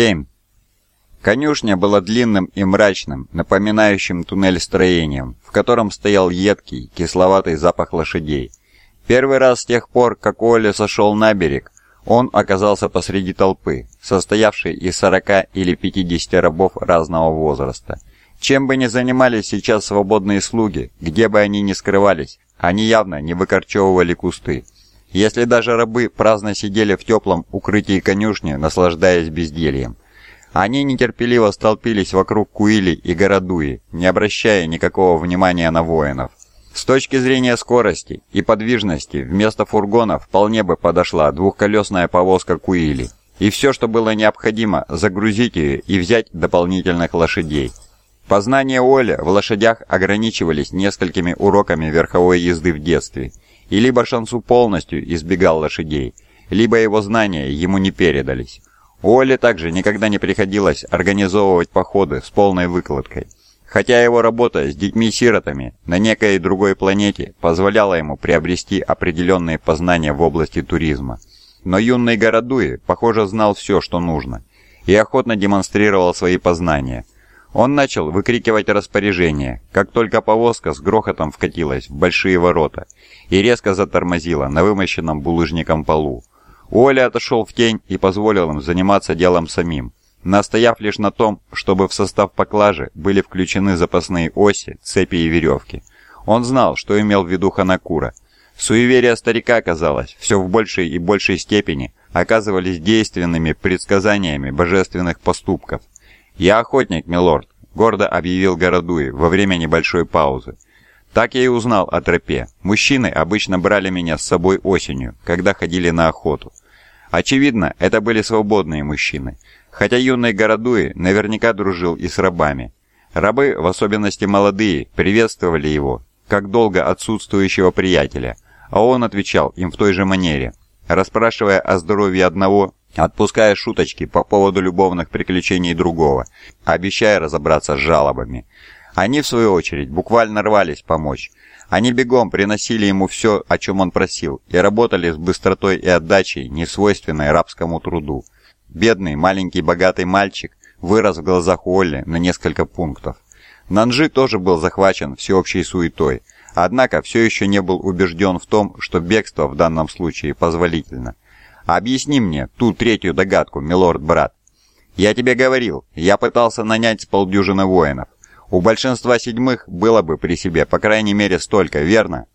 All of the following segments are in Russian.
7. Конюшня была длинным и мрачным, напоминающим туннель строением, в котором стоял едкий, кисловатый запах лошадей. Первый раз с тех пор, как Оля сошел на берег, он оказался посреди толпы, состоявшей из 40 или 50 рабов разного возраста. Чем бы ни занимались сейчас свободные слуги, где бы они ни скрывались, они явно не выкорчевывали кусты. Если даже рабы праздно сидели в теплом укрытии конюшни, наслаждаясь бездельем. Они нетерпеливо столпились вокруг Куили и Городуи, не обращая никакого внимания на воинов. С точки зрения скорости и подвижности, вместо фургона вполне бы подошла двухколесная повозка Куили. И все, что было необходимо, загрузить ее и взять дополнительных лошадей. Познания Оля в лошадях ограничивались несколькими уроками верховой езды в детстве – и либо Шансу полностью избегал лошадей, либо его знания ему не передались. У Оли также никогда не приходилось организовывать походы с полной выкладкой. Хотя его работа с детьми-сиротами на некой другой планете позволяла ему приобрести определенные познания в области туризма. Но юный Городуи, похоже, знал все, что нужно, и охотно демонстрировал свои познания – он начал выкрикивать распоряжение, как только повозка с грохотом вкатилась в большие ворота и резко затормозила на вымощенном булыжником полу. Уолли отошел в тень и позволил им заниматься делом самим, настояв лишь на том, чтобы в состав поклажи были включены запасные оси, цепи и веревки. Он знал, что имел в виду Ханакура. Суеверия старика, казалось, все в большей и большей степени оказывались действенными предсказаниями божественных поступков, «Я охотник, милорд», — гордо объявил Городуи во время небольшой паузы. Так я и узнал о тропе. Мужчины обычно брали меня с собой осенью, когда ходили на охоту. Очевидно, это были свободные мужчины, хотя юный Городуи наверняка дружил и с рабами. Рабы, в особенности молодые, приветствовали его, как долго отсутствующего приятеля, а он отвечал им в той же манере, расспрашивая о здоровье одного отпуская шуточки по поводу любовных приключений другого, обещая разобраться с жалобами. Они, в свою очередь, буквально рвались помочь. Они бегом приносили ему все, о чем он просил, и работали с быстротой и отдачей, не свойственной рабскому труду. Бедный, маленький, богатый мальчик вырос в глазах Уолли на несколько пунктов. Нанжи тоже был захвачен всеобщей суетой, однако все еще не был убежден в том, что бегство в данном случае позволительно. Объясни мне ту третью догадку, милорд-брат. Я тебе говорил, я пытался нанять с полдюжины воинов. У большинства седьмых было бы при себе по крайней мере столько, верно?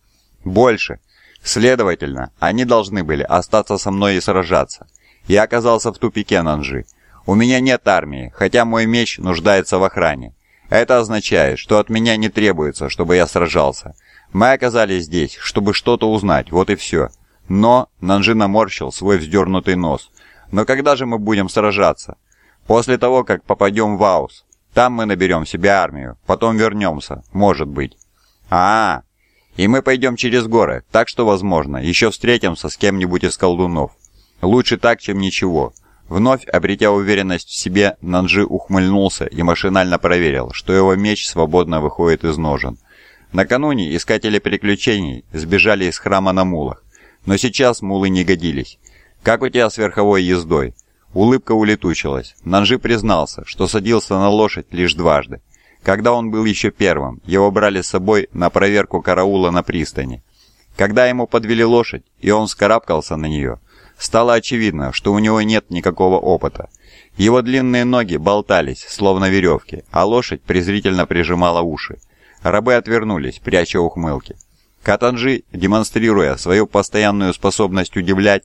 Больше. Следовательно, они должны были остаться со мной и сражаться. Я оказался в тупике Нанжи. У меня нет армии, хотя мой меч нуждается в охране. Это означает, что от меня не требуется, чтобы я сражался. Мы оказались здесь, чтобы что-то узнать, вот и все. Но, Нанжи наморщил свой вздернутый нос. Но когда же мы будем сражаться? После того, как попадем в Аус. Там мы наберем себе армию, потом вернемся, может быть. А, -а, а И мы пойдем через горы, так что, возможно, еще встретимся с кем-нибудь из колдунов. Лучше так, чем ничего. Вновь обретя уверенность в себе, Нанжи ухмыльнулся и машинально проверил, что его меч свободно выходит из ножен. Накануне искатели приключений сбежали из храма на мулах. Но сейчас мулы не годились. «Как у тебя с верховой ездой?» Улыбка улетучилась. Нанжи признался, что садился на лошадь лишь дважды. Когда он был еще первым, его брали с собой на проверку караула на пристани. Когда ему подвели лошадь, и он скарабкался на нее, стало очевидно, что у него нет никакого опыта. Его длинные ноги болтались, словно веревки, а лошадь презрительно прижимала уши. Рабы отвернулись, пряча ухмылки. Катанжи, демонстрируя свою постоянную способность удивлять,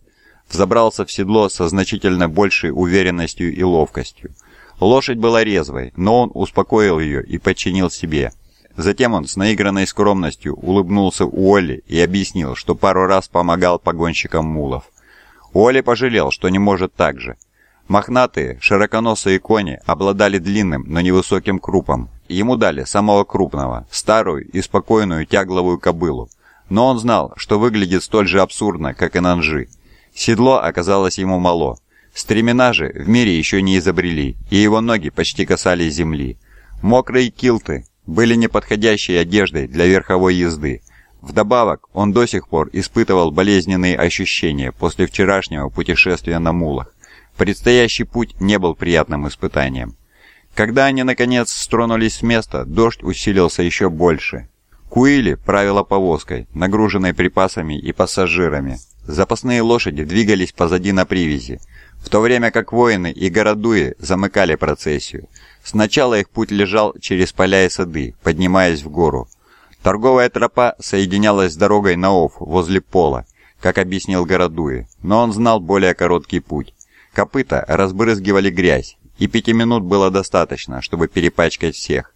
взобрался в седло со значительно большей уверенностью и ловкостью. Лошадь была резвой, но он успокоил ее и подчинил себе. Затем он с наигранной скромностью улыбнулся Уолли и объяснил, что пару раз помогал погонщикам мулов. Уолли пожалел, что не может так же. Мохнатые, широконосые кони обладали длинным, но невысоким крупом, Ему дали самого крупного, старую и спокойную тягловую кобылу, но он знал, что выглядит столь же абсурдно, как и Нанжи. Седло оказалось ему мало. Стремена же в мире еще не изобрели, и его ноги почти касались земли. Мокрые килты были неподходящей одеждой для верховой езды. Вдобавок, он до сих пор испытывал болезненные ощущения после вчерашнего путешествия на мулах. Предстоящий путь не был приятным испытанием. Когда они, наконец, стронулись с места, дождь усилился еще больше. Куили правила повозкой, нагруженной припасами и пассажирами. Запасные лошади двигались позади на привязи, в то время как воины и городуи замыкали процессию. Сначала их путь лежал через поля и сады, поднимаясь в гору. Торговая тропа соединялась с дорогой на Ов возле пола, как объяснил Городуи, но он знал более короткий путь. Копыта разбрызгивали грязь, и пяти минут было достаточно, чтобы перепачкать всех.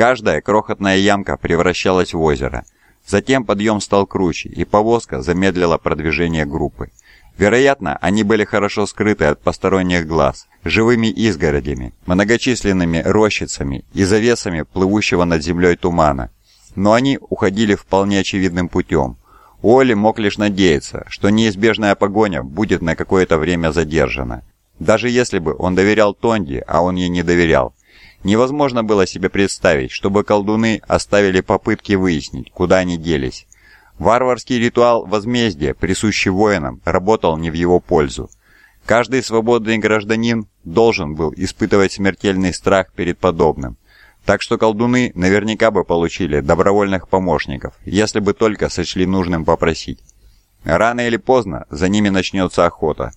Каждая крохотная ямка превращалась в озеро. Затем подъем стал круче, и повозка замедлила продвижение группы. Вероятно, они были хорошо скрыты от посторонних глаз, живыми изгородями, многочисленными рощицами и завесами плывущего над землей тумана. Но они уходили вполне очевидным путем. Уолли мог лишь надеяться, что неизбежная погоня будет на какое-то время задержана. Даже если бы он доверял Тонди, а он ей не доверял, невозможно было себе представить, чтобы колдуны оставили попытки выяснить, куда они делись. Варварский ритуал возмездия, присущий воинам, работал не в его пользу. Каждый свободный гражданин должен был испытывать смертельный страх перед подобным. Так что колдуны наверняка бы получили добровольных помощников, если бы только сочли нужным попросить. Рано или поздно за ними начнется охота.